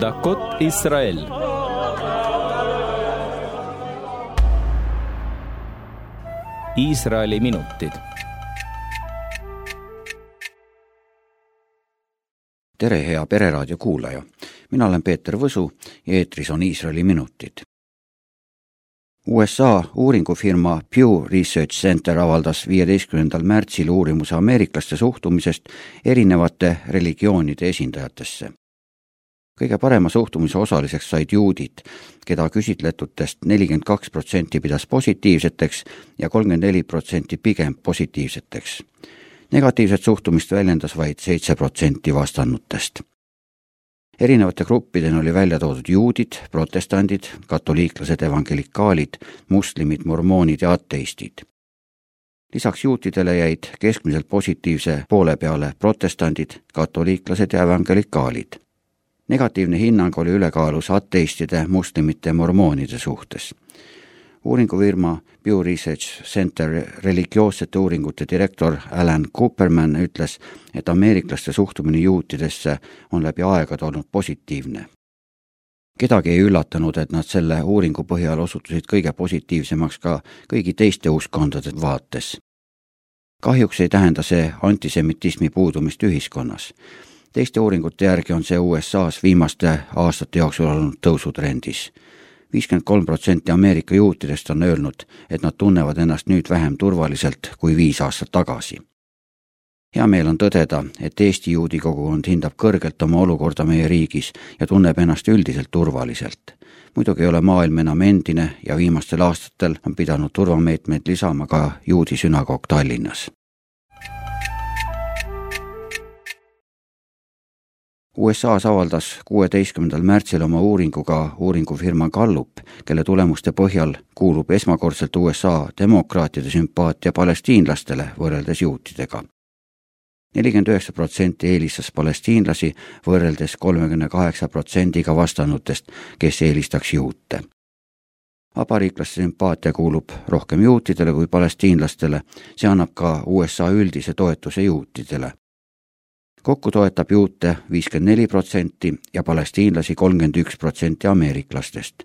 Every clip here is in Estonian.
דקות ישראל Iisraeli minutid. tere, hea Pereraadio kuulaja. mina olen Peeter Võsu ja eetris on Iisraeli minutid. USA uuringufirma Pew Research Center avaldas viieteistkümnendal märtsil uurimuse ameeriklaste suhtumisest erinevate religioonide esindajatesse kõige parema suhtumise osaliseks said juudid, keda küsitletutest nelikümmend kaks protsenti pidas positiivseteks ja kolmkümmend neli protsenti pigem positiivseteks. negatiivset suhtumist väljendas vaid seitse protsenti vastanutest. erinevate gruppidena oli välja toodud juudid, protestandid, katoliiklased, evangelikaalid, moslemid, mormoonid ja ateistid lisaks juutidele jäid keskmiselt positiivse poole peale protestandid, katoliiklased ja evangelikaalid negatiivne hinnang oli ülekaalus ateistide, moslemite ja mormoonide suhtes. uuringufirma Pew Research Center religioossete uuringute direktor Alan Cooperman ütles, et ameeriklaste suhtumine juutidesse on läbi aegade olnud positiivne. kedagi ei üllatanud, et nad selle uuringu põhjal osutusid kõige positiivsemaks ka kõigi teiste uskkondade vaates kahjuks ei tähenda see antisemitismi puudumist ühiskonnas teiste uuringute järgi on see USA-s viimaste aastate jooksul olnud tõusutrendis. viiskümmend kolm protsenti Ameerika juutidest on öelnud, et nad tunnevad ennast nüüd vähem turvaliselt kui viis aastat tagasi. hea meel on tõdeda, et Eesti juudi kogukond hindab kõrgelt oma olukorda meie riigis ja tunneb ennast üldiselt turvaliselt. muidugi ei ole maailm enam endine ja viimastel aastatel on pidanud turvameetmeid lisama ka juudi sünagoog Tallinnas USA-s avaldas kuueteistkümnendal märtsil oma uuringuga uuringufirma Gallup, kelle tulemuste põhjal kuulub esmakordselt USA demokraatide sümpaatia palestiinlastele võrreldes juutidega. nelikümmend üheksa protsenti eelistas palestiinlasi võrreldes kolmekümne kaheksa protsendiga vastanutest, kes eelistaks juute vabariiklaste sümpaatia kuulub rohkem juutidele kui palestiinlastele, see annab ka USA üldise toetuse juutidele kokku toetab juute viiskümmend neli protsenti ja palestiinlasi kolmkümmend üks protsenti ameeriklastest.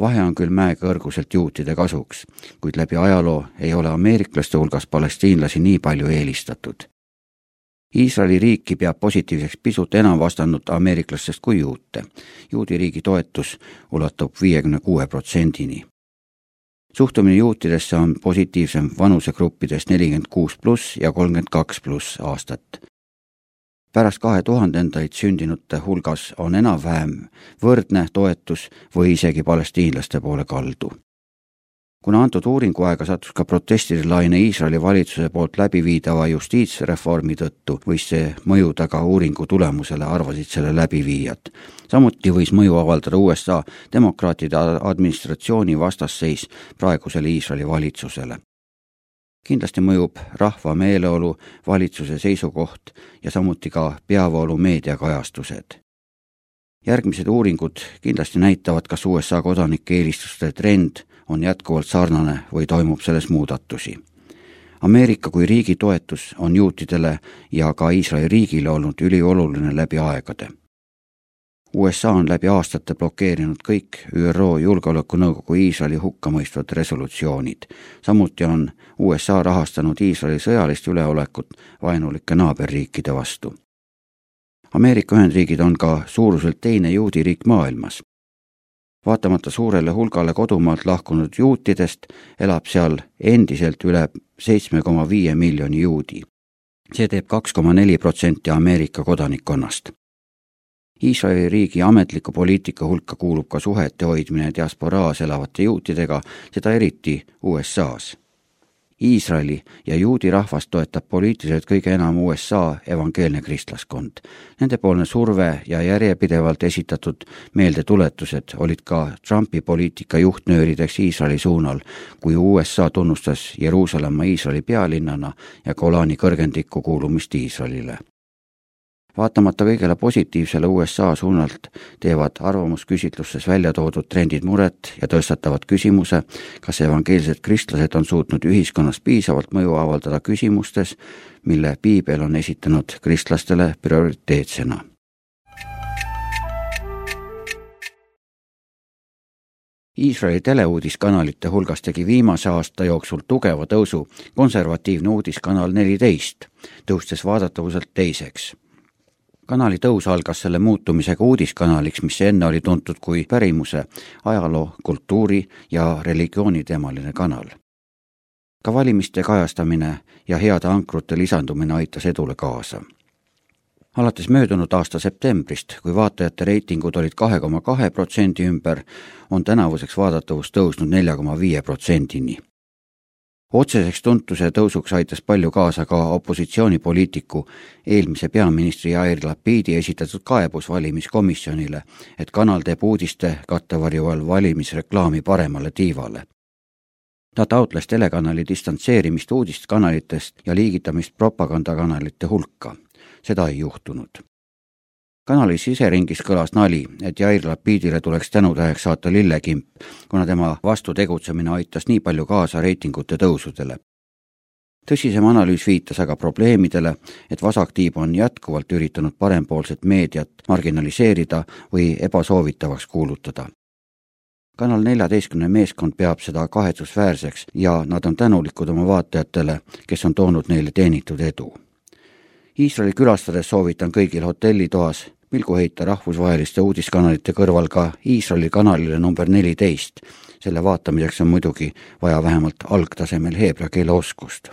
vahe on küll mäekõrguselt juutide kasuks, kuid läbi ajaloo ei ole ameeriklaste hulgas palestiinlasi nii palju eelistatud. Iisraeli riiki peab positiivseks pisut enam vastanud ameeriklastest kui juute. juudi riigi toetus ulatub viiekümne kuue protsendini suhtumine juutidesse on positiivsem vanusegruppides nelikümmend kuus pluss ja kolmkümmend kaks pluss aastat pärast kahe tuhandendaid sündinute hulgas on enam-vähem võrdne toetus või isegi palestiinlaste poole kaldu. kuna antud uuringu aega sattus ka protestide laine Iisraeli valitsuse poolt läbiviidava justiitsreformi tõttu, võis see mõjuda ka uuringu tulemusele, arvasid selle läbiviijad. samuti võis mõju avaldada USA demokraatide administratsiooni vastasseis praegusele Iisraeli valitsusele kindlasti mõjub rahva meeleolu, valitsuse seisukoht ja samuti ka peavoolu meediakajastused. järgmised uuringud kindlasti näitavad, kas USA kodanike eelistuste trend on jätkuvalt sarnane või toimub selles muudatusi. Ameerika kui riigi toetus on juutidele ja ka Iisraeli riigile olnud ülioluline läbi aegade USA on läbi aastate blokeerinud kõik ÜRO Julgeolekunõukogu Iisraeli hukkamõistvad resolutsioonid. samuti on USA rahastanud Iisraeli sõjalist üleolekut vaenulike naaberriikide vastu. Ameerika Ühendriigid on ka suuruselt teine juudi riik maailmas. vaatamata suurele hulgale kodumaalt lahkunud juutidest elab seal endiselt üle seitsme koma viie miljoni juudi. see teeb kaks koma neli protsenti Ameerika kodanikkonnast Iisraeli riigi ametliku poliitika hulka kuulub ka suhete hoidmine diasporaas elavate juutidega, seda eriti USA-s. Iisraeli ja juudi rahvast toetab poliitiliselt kõige enam USA evangeelne kristlaskond. Nendepoolne surve ja järjepidevalt esitatud meeldetuletused olid ka Trumpi poliitika juhtnöörideks Iisraeli suunal, kui USA tunnustas Jeruusalemma Iisraeli pealinnana ja Golani kõrgendiku kuulumist Iisraelile vaatamata kõigele positiivsele USA suunalt teevad arvamusküsitlustes välja toodud trendid muret ja tõstatavad küsimuse, kas evangeelsed kristlased on suutnud ühiskonnas piisavalt mõju avaldada küsimustes, mille piibel on esitanud kristlastele prioriteetsena. Iisraeli teleuudiskanalite hulgas tegi viimase aasta jooksul tugeva tõusu konservatiivne uudiskanal neliteist, tõustes vaadatavuselt teiseks kanali tõus algas selle muutumisega uudiskanaliks, mis enne oli tuntud kui pärimuse, ajaloo, kultuuri ja religiooni teemaline kanal. ka valimiste kajastamine ja heade ankrute lisandumine aitas edule kaasa alates möödunud aasta septembrist, kui vaatajate reitingud olid kahe koma kahe protsendi ümber, on tänavuseks vaadatavus tõusnud nelja koma viie protsendini. Otseseks tuntuse tõusuks aitas palju kaasa ka opositsioonipoliitiku, eelmise peaministri Jair Lapidi esitatud kaebus valimiskomisjonile, et kanal teeb uudiste kattevarju all valimisreklaami paremale tiivale ta taotles telekanali distantseerimist uudiskanalitest ja liigitamist propagandakanalite hulka seda ei juhtunud. Kanali siseringis kõlas nali, et Jair Lapidile tuleks tänutäheks saata lillekimp, kuna tema vastu tegutsemine aitas nii palju kaasa reitingute tõusudele. tõsisem analüüs viitas aga probleemidele, et vasaktiib on jätkuvalt üritanud parempoolset meediat marginaliseerida või ebasoovitavaks kuulutada kanal neljateistkümne meeskond peab seda kahetsusväärseks ja nad on tänulikud oma vaatajatele, kes on toonud neile teenitud edu Iisraeli külastades soovitan kõigil hotellitoas pilgu heita rahvusvaheliste uudiskanalite kõrval ka Iisraeli kanalile number neliteist. selle vaatamiseks on muidugi vaja vähemalt algtasemel heebrea keele oskust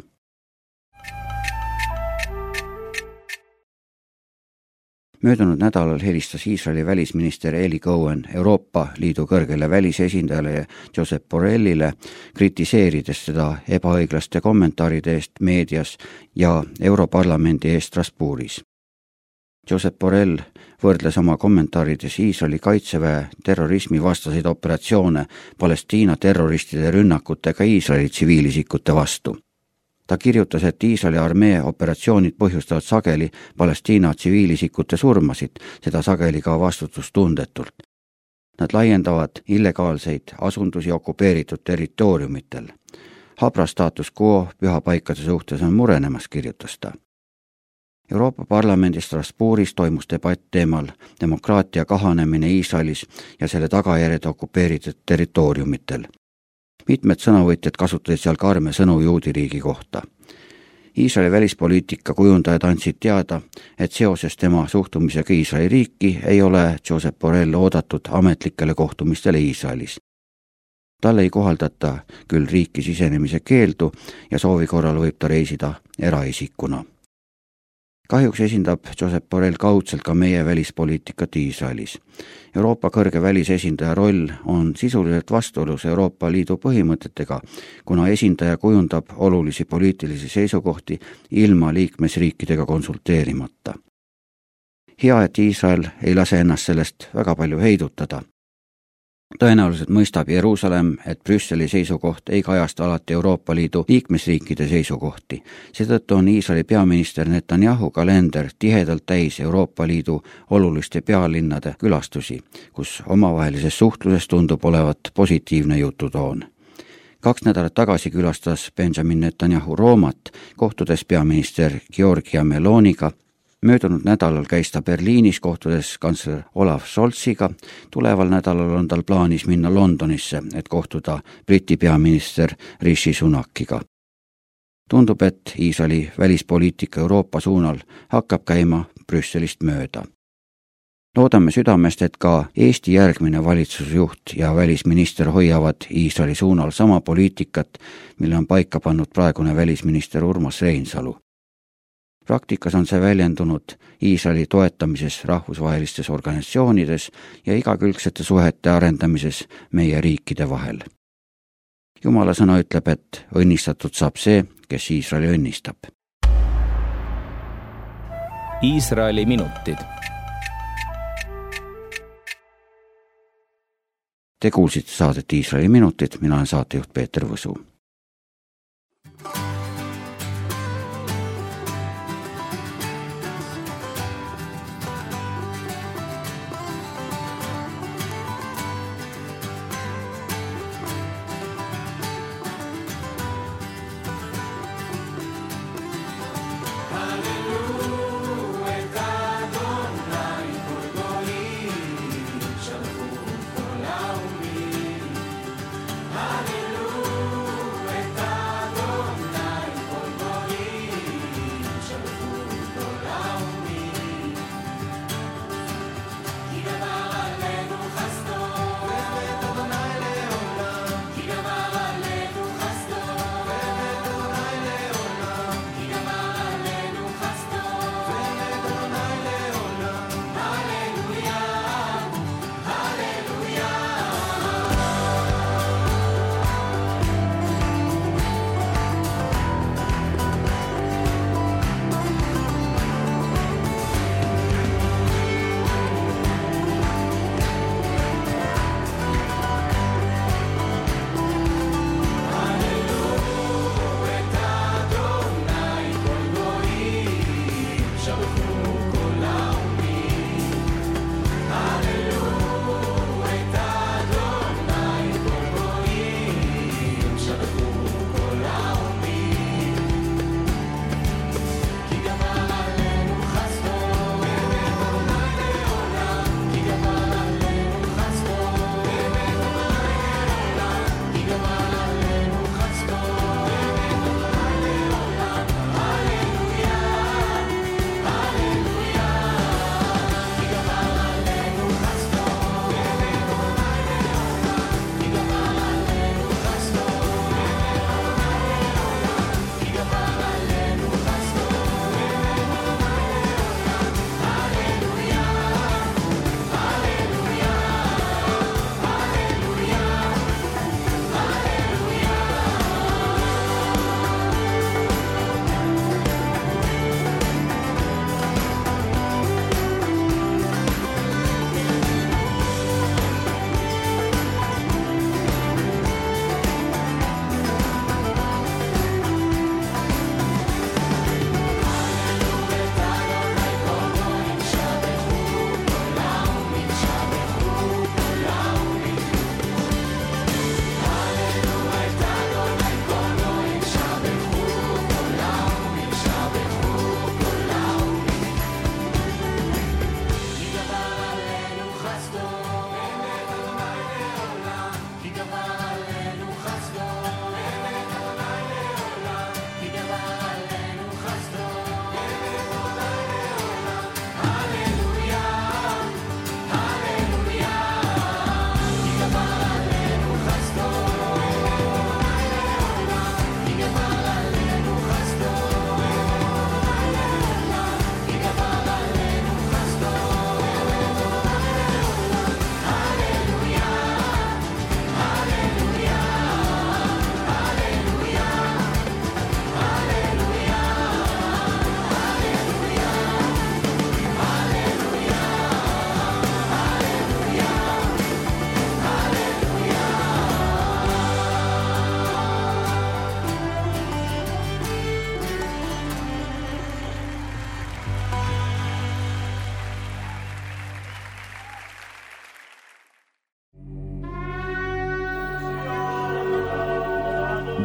möödunud nädalal helistas Iisraeli välisminister Eli Cohen Euroopa Liidu kõrgele välisesindajale Josep Borrellile, kritiseerides teda ebaõiglaste kommentaaride eest meedias ja Europarlamendi eest Strasbourgis. Josep Borrell võrdles oma kommentaarides Iisraeli kaitseväe terrorismivastaseid operatsioone Palestiina terroristide rünnakutega Iisraeli tsiviilisikute vastu ta kirjutas, et Iisraeli armee operatsioonid põhjustavad sageli Palestiina tsiviilisikute surmasid, seda sageli ka vastutustundetult. Nad laiendavad illegaalseid asundusi okupeeritud territooriumitel. habra staatus quo pühapaikade suhtes on murenemas, kirjutas ta. Euroopa Parlamendi Strasbourgis toimus debatt teemal demokraatia kahanemine Iisraelis ja selle tagajärjed okupeeritud territooriumitel mitmed sõnavõtjad kasutasid seal karme sõnu juudi riigi kohta. Iisraeli välispoliitika kujundajad andsid teada, et seoses tema suhtumisega Iisraeli riiki ei ole Josep Borrell oodatud ametlikele kohtumistele Iisraelis. talle ei kohaldata küll riiki sisenemise keeldu ja soovi korral võib ta reisida eraisikuna kahjuks esindab Josep Borrell kaudselt ka meie välispoliitikat Iisraelis. Euroopa kõrge välisesindaja roll on sisuliselt vastuolus Euroopa Liidu põhimõtetega, kuna esindaja kujundab olulisi poliitilisi seisukohti ilma liikmesriikidega konsulteerimata. hea, et Iisrael ei lase ennast sellest väga palju heidutada tõenäoliselt mõistab Jeruusalemm, et Brüsseli seisukoht ei kajasta alati Euroopa Liidu liikmesriikide seisukohti. seetõttu on Iisraeli peaminister Netanyahu kalender tihedalt täis Euroopa Liidu oluliste pealinnade külastusi, kus omavahelises suhtluses tundub olevat positiivne jututoon kaks nädalat tagasi külastas Benjamin Netanyahu Roomat, kohtudes peaminister Georgia Meloniga möödunud nädalal käis ta Berliinis kohtudes kantsler Olav Scholziga, tuleval nädalal on tal plaanis minna Londonisse, et kohtuda Briti peaminister Rishi Sunakiga. tundub, et Iisraeli välispoliitika Euroopa suunal hakkab käima Brüsselist mööda. Loodame südamest, et ka Eesti järgmine valitsusjuht ja välisminister hoiavad Iisraeli suunal sama poliitikat, mille on paika pannud praegune välisminister Urmas Reinsalu praktikas on see väljendunud Iisraeli toetamises rahvusvahelistes organisatsioonides ja igakülgsete suhete arendamises meie riikide vahel. jumala sõna ütleb, et õnnistatud saab see, kes Iisraeli õnnistab. Iisraeli minutid. Te kuulsite saadet Iisraeli minutid, mina olen saatejuht Peeter Võsu